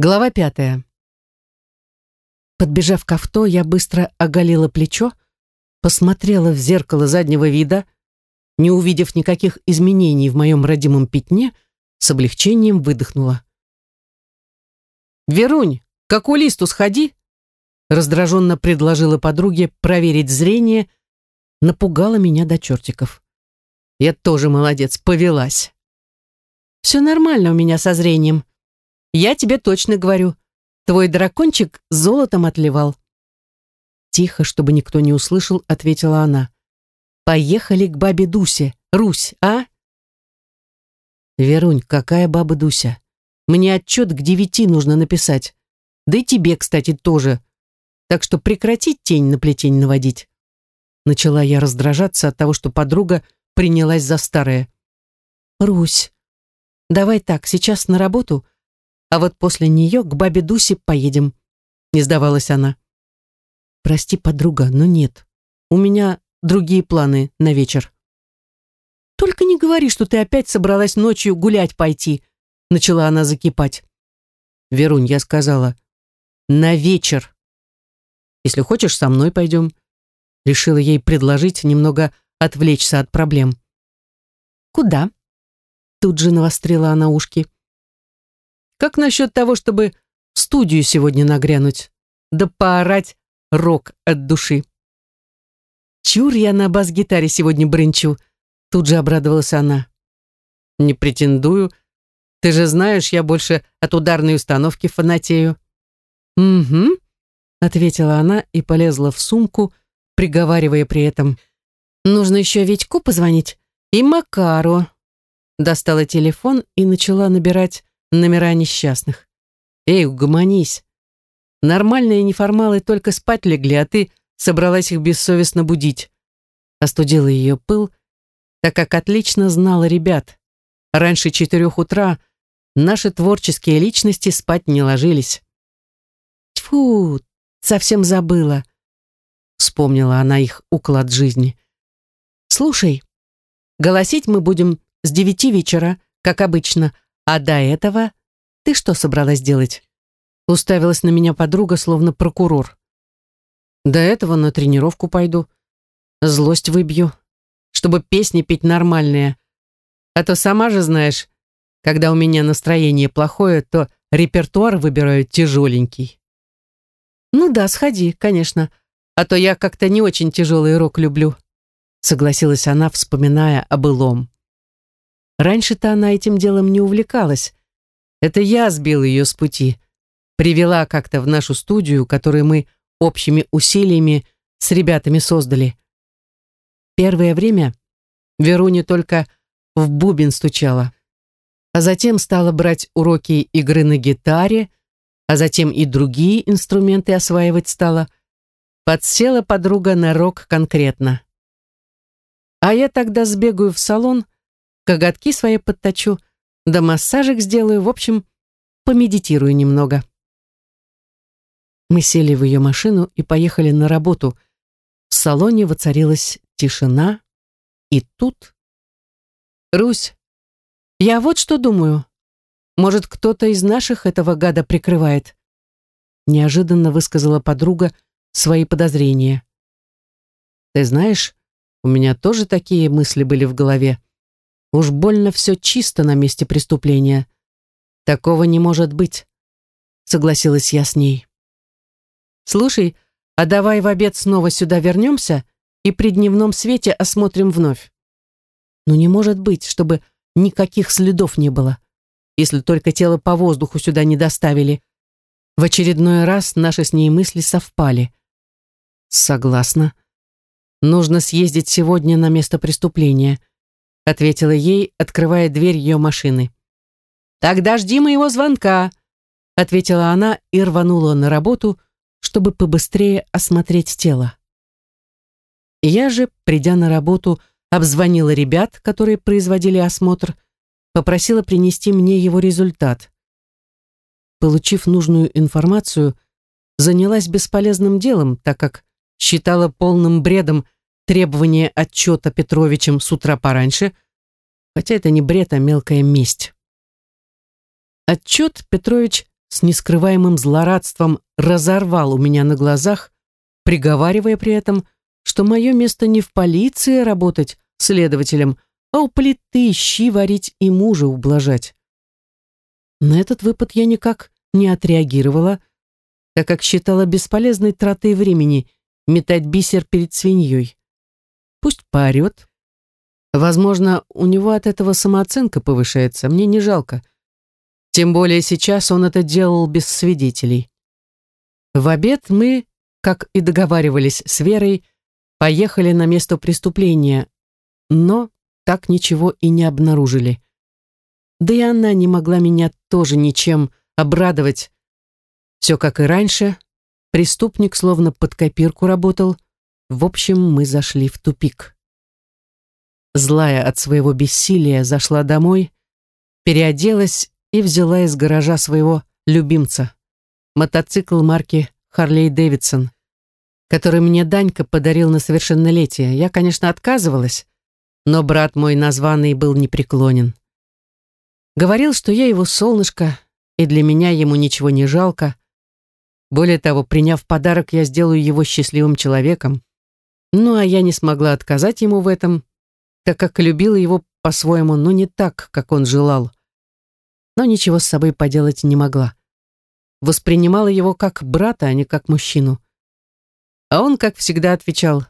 Глава пятая. Подбежав к авто, я быстро оголила плечо, посмотрела в зеркало заднего вида, не увидев никаких изменений в моем родимом пятне, с облегчением выдохнула. «Верунь, к окулисту сходи!» раздраженно предложила подруге проверить зрение, напугала меня до чертиков. Я тоже молодец, повелась. «Все нормально у меня со зрением», я тебе точно говорю, твой дракончик золотом отливал. Тихо, чтобы никто не услышал, ответила она. Поехали к бабе Дусе, Русь, а? Верунь, какая баба Дуся? Мне отчет к девяти нужно написать. Да и тебе, кстати, тоже. Так что прекрати тень на плетень наводить. Начала я раздражаться от того, что подруга принялась за старое. Русь, давай так, сейчас на работу, а вот после нее к бабе Дусе поедем», — не сдавалась она. «Прости, подруга, но нет. У меня другие планы на вечер». «Только не говори, что ты опять собралась ночью гулять пойти», — начала она закипать. «Верунь, я сказала, на вечер. Если хочешь, со мной пойдем». Решила ей предложить немного отвлечься от проблем. «Куда?» Тут же навострила она ушки. Как насчет того, чтобы в студию сегодня нагрянуть? Да поорать рок от души. Чур я на бас-гитаре сегодня брынчу. Тут же обрадовалась она. Не претендую. Ты же знаешь, я больше от ударной установки фанатею. Угу, ответила она и полезла в сумку, приговаривая при этом. Нужно еще Витьку позвонить и Макару. Достала телефон и начала набирать номера несчастных. Эй, угомонись. Нормальные неформалы только спать легли, а ты собралась их бессовестно будить. Остудила ее пыл, так как отлично знала ребят. Раньше четырех утра наши творческие личности спать не ложились. Тьфу, совсем забыла. Вспомнила она их уклад жизни. Слушай, голосить мы будем с девяти вечера, как обычно, а до этого ты что собралась делать? Уставилась на меня подруга, словно прокурор. До этого на тренировку пойду. Злость выбью, чтобы песни петь нормальные. А то сама же знаешь, когда у меня настроение плохое, то репертуар выбираю тяжеленький. Ну да, сходи, конечно. А то я как-то не очень тяжелый рок люблю. Согласилась она, вспоминая о былом. Раньше-то она этим делом не увлекалась. Это я сбил ее с пути. Привела как-то в нашу студию, которую мы общими усилиями с ребятами создали. Первое время Веруня только в бубен стучала, а затем стала брать уроки игры на гитаре, а затем и другие инструменты осваивать стала. Подсела подруга на рок конкретно. А я тогда сбегаю в салон, коготки свои подточу, да массажик сделаю, в общем, помедитирую немного. Мы сели в ее машину и поехали на работу. В салоне воцарилась тишина, и тут... «Русь, я вот что думаю. Может, кто-то из наших этого гада прикрывает?» Неожиданно высказала подруга свои подозрения. «Ты знаешь, у меня тоже такие мысли были в голове. Уж больно все чисто на месте преступления. Такого не может быть, согласилась я с ней. Слушай, а давай в обед снова сюда вернемся и при дневном свете осмотрим вновь. Ну не может быть, чтобы никаких следов не было, если только тело по воздуху сюда не доставили. В очередной раз наши с ней мысли совпали. Согласна. Нужно съездить сегодня на место преступления ответила ей, открывая дверь ее машины. «Тогда жди моего звонка», ответила она и рванула на работу, чтобы побыстрее осмотреть тело. Я же, придя на работу, обзвонила ребят, которые производили осмотр, попросила принести мне его результат. Получив нужную информацию, занялась бесполезным делом, так как считала полным бредом требование отчета Петровичем с утра пораньше, хотя это не бред, а мелкая месть. Отчет Петрович с нескрываемым злорадством разорвал у меня на глазах, приговаривая при этом, что мое место не в полиции работать следователем, а у плиты щи варить и мужа ублажать. На этот выпад я никак не отреагировала, так как считала бесполезной тратой времени метать бисер перед свиньей. Пусть поорет. Возможно, у него от этого самооценка повышается, мне не жалко. Тем более сейчас он это делал без свидетелей. В обед мы, как и договаривались с Верой, поехали на место преступления, но так ничего и не обнаружили. Да и она не могла меня тоже ничем обрадовать. Все как и раньше, преступник словно под копирку работал. В общем, мы зашли в тупик. Злая от своего бессилия зашла домой, переоделась и взяла из гаража своего любимца, мотоцикл марки Харлей Дэвидсон, который мне Данька подарил на совершеннолетие. Я, конечно, отказывалась, но брат мой названный был непреклонен. Говорил, что я его солнышко, и для меня ему ничего не жалко. Более того, приняв подарок, я сделаю его счастливым человеком. Ну, а я не смогла отказать ему в этом, так как любила его по-своему, но не так, как он желал. Но ничего с собой поделать не могла. Воспринимала его как брата, а не как мужчину. А он, как всегда, отвечал,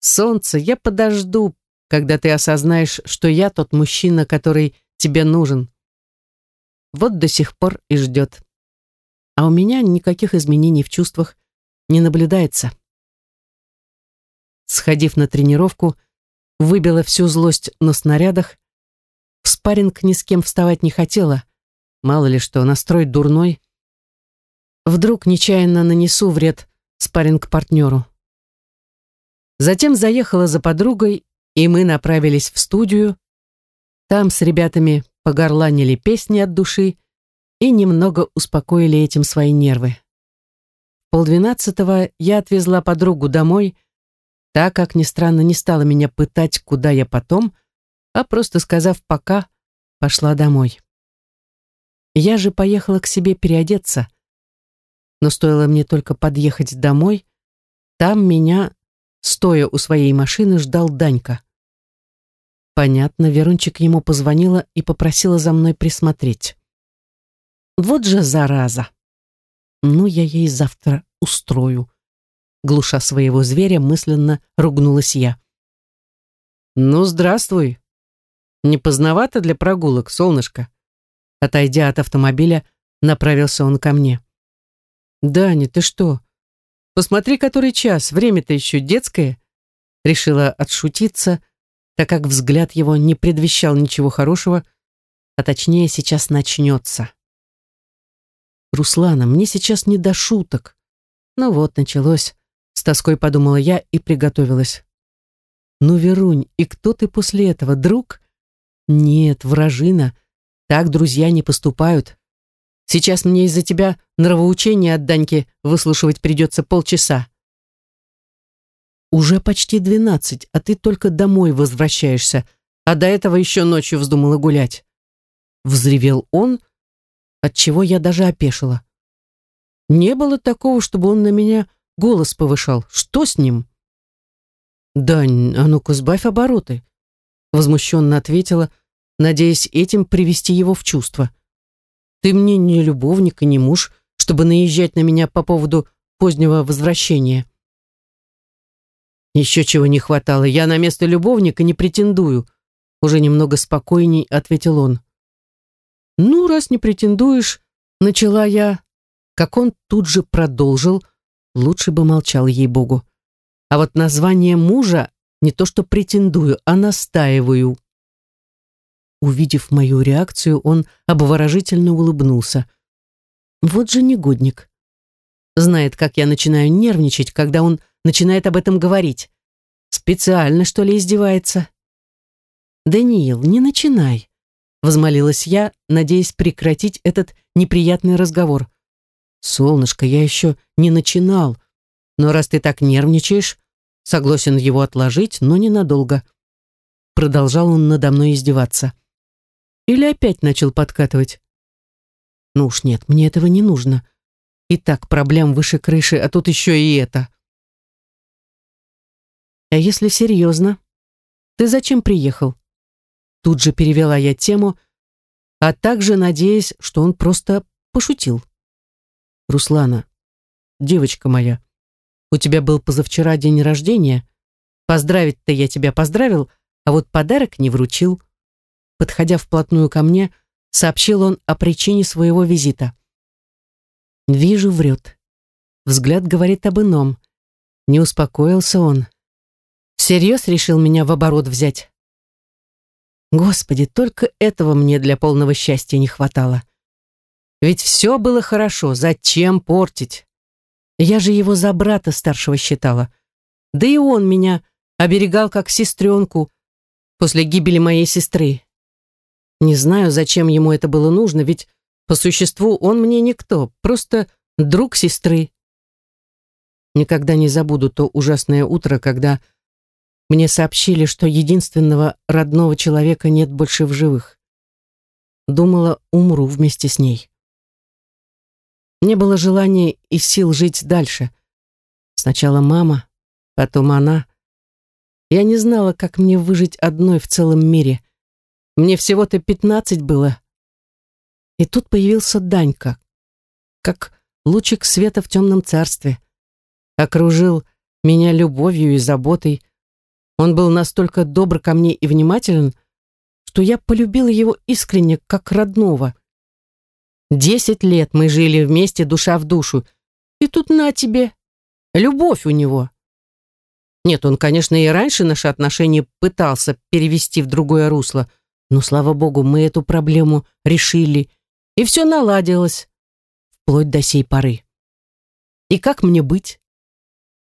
«Солнце, я подожду, когда ты осознаешь, что я тот мужчина, который тебе нужен». Вот до сих пор и ждет. А у меня никаких изменений в чувствах не наблюдается. Сходив на тренировку, выбила всю злость на снарядах. В спарринг ни с кем вставать не хотела. Мало ли что, настрой дурной. Вдруг нечаянно нанесу вред спарринг-партнеру. Затем заехала за подругой, и мы направились в студию. Там с ребятами погорланили песни от души и немного успокоили этим свои нервы. Полдвенадцатого я отвезла подругу домой, так как, ни странно, не стала меня пытать, куда я потом, а просто сказав «пока», пошла домой. Я же поехала к себе переодеться, но стоило мне только подъехать домой, там меня, стоя у своей машины, ждал Данька. Понятно, Верунчик ему позвонила и попросила за мной присмотреть. Вот же зараза! Ну, я ей завтра устрою глуша своего зверя, мысленно ругнулась я. «Ну, здравствуй. Не поздновато для прогулок, солнышко?» Отойдя от автомобиля, направился он ко мне. «Даня, ты что? Посмотри, который час, время-то еще детское». Решила отшутиться, так как взгляд его не предвещал ничего хорошего, а точнее сейчас начнется. «Руслана, мне сейчас не до шуток». Ну вот, началось. С тоской подумала я и приготовилась. Ну, Верунь, и кто ты после этого, друг? Нет, вражина. Так друзья не поступают. Сейчас мне из-за тебя нравоучение от Даньки выслушивать придется полчаса. Уже почти двенадцать, а ты только домой возвращаешься, а до этого еще ночью вздумала гулять. Взревел он, отчего я даже опешила. Не было такого, чтобы он на меня голос повышал. Что с ним? «Дань, а ну-ка сбавь обороты», — возмущенно ответила, надеясь этим привести его в чувство. «Ты мне не любовник и не муж, чтобы наезжать на меня по поводу позднего возвращения». «Еще чего не хватало, я на место любовника не претендую», — уже немного спокойней ответил он. «Ну, раз не претендуешь», — начала я, как он тут же продолжил, — Лучше бы молчал ей-богу. А вот название мужа не то что претендую, а настаиваю. Увидев мою реакцию, он обворожительно улыбнулся. Вот же негодник. Знает, как я начинаю нервничать, когда он начинает об этом говорить. Специально, что ли, издевается? «Даниил, не начинай», — возмолилась я, надеясь прекратить этот неприятный разговор. «Солнышко, я еще не начинал. Но раз ты так нервничаешь, согласен его отложить, но ненадолго». Продолжал он надо мной издеваться. Или опять начал подкатывать. Ну уж нет, мне этого не нужно. И так проблем выше крыши, а тут еще и это. А если серьезно? Ты зачем приехал? Тут же перевела я тему, а также надеясь, что он просто пошутил. Руслана, девочка моя, у тебя был позавчера день рождения. Поздравить-то я тебя поздравил, а вот подарок не вручил. Подходя вплотную ко мне, сообщил он о причине своего визита. Вижу, врет. Взгляд говорит об ином. Не успокоился он. Всерьез решил меня в оборот взять. Господи, только этого мне для полного счастья не хватало. Ведь все было хорошо, зачем портить? Я же его за брата старшего считала. Да и он меня оберегал как сестренку после гибели моей сестры. Не знаю, зачем ему это было нужно, ведь по существу он мне никто, просто друг сестры. Никогда не забуду то ужасное утро, когда мне сообщили, что единственного родного человека нет больше в живых. Думала, умру вместе с ней. Не было желания и сил жить дальше. Сначала мама, потом она. Я не знала, как мне выжить одной в целом мире. Мне всего-то пятнадцать было. И тут появился Данька, как лучик света в темном царстве. Окружил меня любовью и заботой, он был настолько добр ко мне и внимателен, что я полюбила его искренне, как родного. Десять лет мы жили вместе душа в душу, и тут на тебе, любовь у него. Нет, он, конечно, и раньше наши отношения пытался перевести в другое русло, но, слава богу, мы эту проблему решили, и все наладилось, вплоть до сей поры. И как мне быть?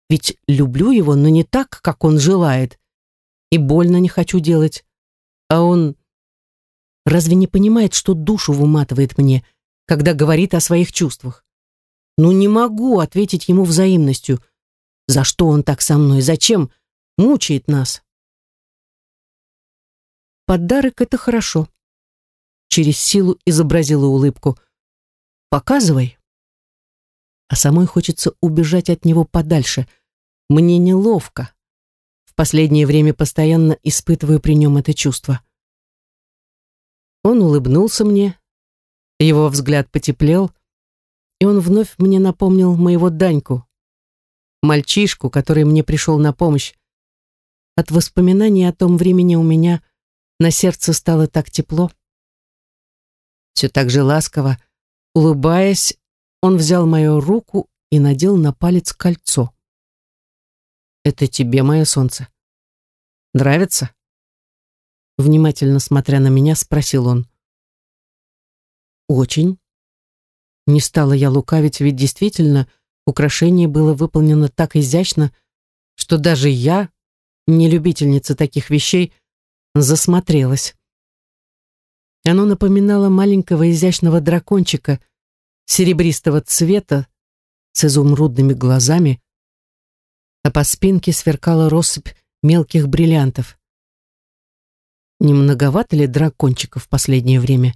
Ведь люблю его, но не так, как он желает. И больно не хочу делать. А он разве не понимает, что душу выматывает мне, когда говорит о своих чувствах? Ну не могу ответить ему взаимностью. За что он так со мной? Зачем? Мучает нас. Подарок — это хорошо. Через силу изобразила улыбку. Показывай. А самой хочется убежать от него подальше — мне неловко. В последнее время постоянно испытываю при нем это чувство. Он улыбнулся мне, его взгляд потеплел, и он вновь мне напомнил моего Даньку, мальчишку, который мне пришел на помощь. От воспоминаний о том времени у меня на сердце стало так тепло. Все так же ласково, улыбаясь, он взял мою руку и надел на палец кольцо. Это тебе, мое солнце. Нравится? Внимательно смотря на меня, спросил он. Очень. Не стала я лукавить, ведь действительно украшение было выполнено так изящно, что даже я, не любительница таких вещей, засмотрелась. Оно напоминало маленького изящного дракончика серебристого цвета с изумрудными глазами, а по спинке сверкала россыпь мелких бриллиантов. Не многовато ли дракончиков в последнее время?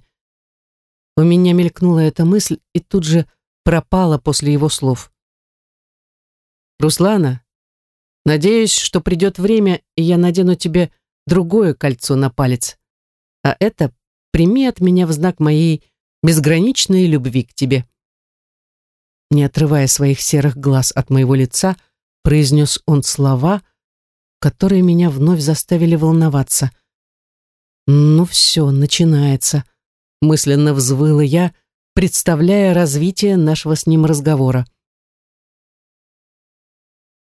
У меня мелькнула эта мысль и тут же пропала после его слов. «Руслана, надеюсь, что придет время, и я надену тебе другое кольцо на палец. А это прими от меня в знак моей безграничной любви к тебе». Не отрывая своих серых глаз от моего лица, произнес он слова, которые меня вновь заставили волноваться. «Ну все, начинается», — мысленно взвыла я, представляя развитие нашего с ним разговора.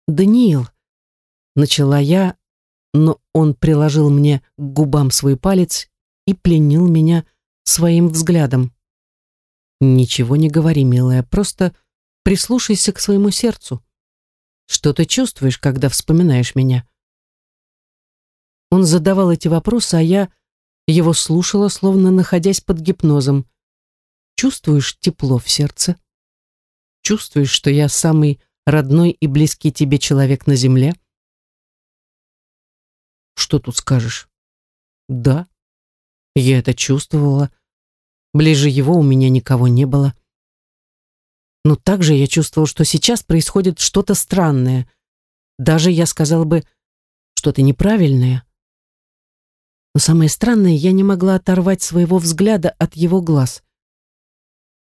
«Даниил», — начала я, но он приложил мне к губам свой палец и пленил меня своим взглядом. «Ничего не говори, милая, просто прислушайся к своему сердцу. Что ты чувствуешь, когда вспоминаешь меня? Он задавал эти вопросы, а я его слушала, словно находясь под гипнозом. Чувствуешь тепло в сердце? Чувствуешь, что я самый родной и близкий тебе человек на земле? Что тут скажешь? Да, я это чувствовала. Ближе его у меня никого не было. Но также я чувствовал, что сейчас происходит что-то странное. Даже, я сказала бы, что-то неправильное. Но самое странное, я не могла оторвать своего взгляда от его глаз.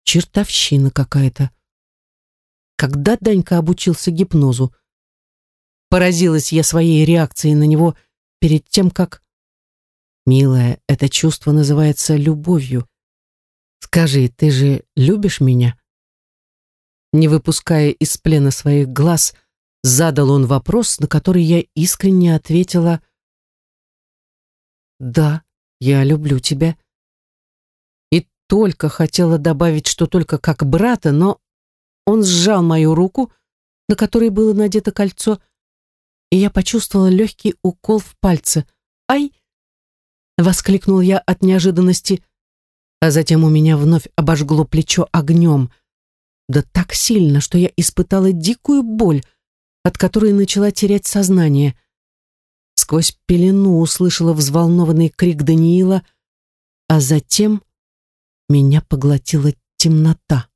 Чертовщина какая-то. Когда Данька обучился гипнозу? Поразилась я своей реакцией на него перед тем, как... Милая, это чувство называется любовью. Скажи, ты же любишь меня? Не выпуская из плена своих глаз, задал он вопрос, на который я искренне ответила «Да, я люблю тебя». И только хотела добавить, что только как брата, но он сжал мою руку, на которой было надето кольцо, и я почувствовала легкий укол в пальце. «Ай!» — воскликнул я от неожиданности, а затем у меня вновь обожгло плечо огнем — да так сильно, что я испытала дикую боль, от которой начала терять сознание. Сквозь пелену услышала взволнованный крик Даниила, а затем меня поглотила темнота.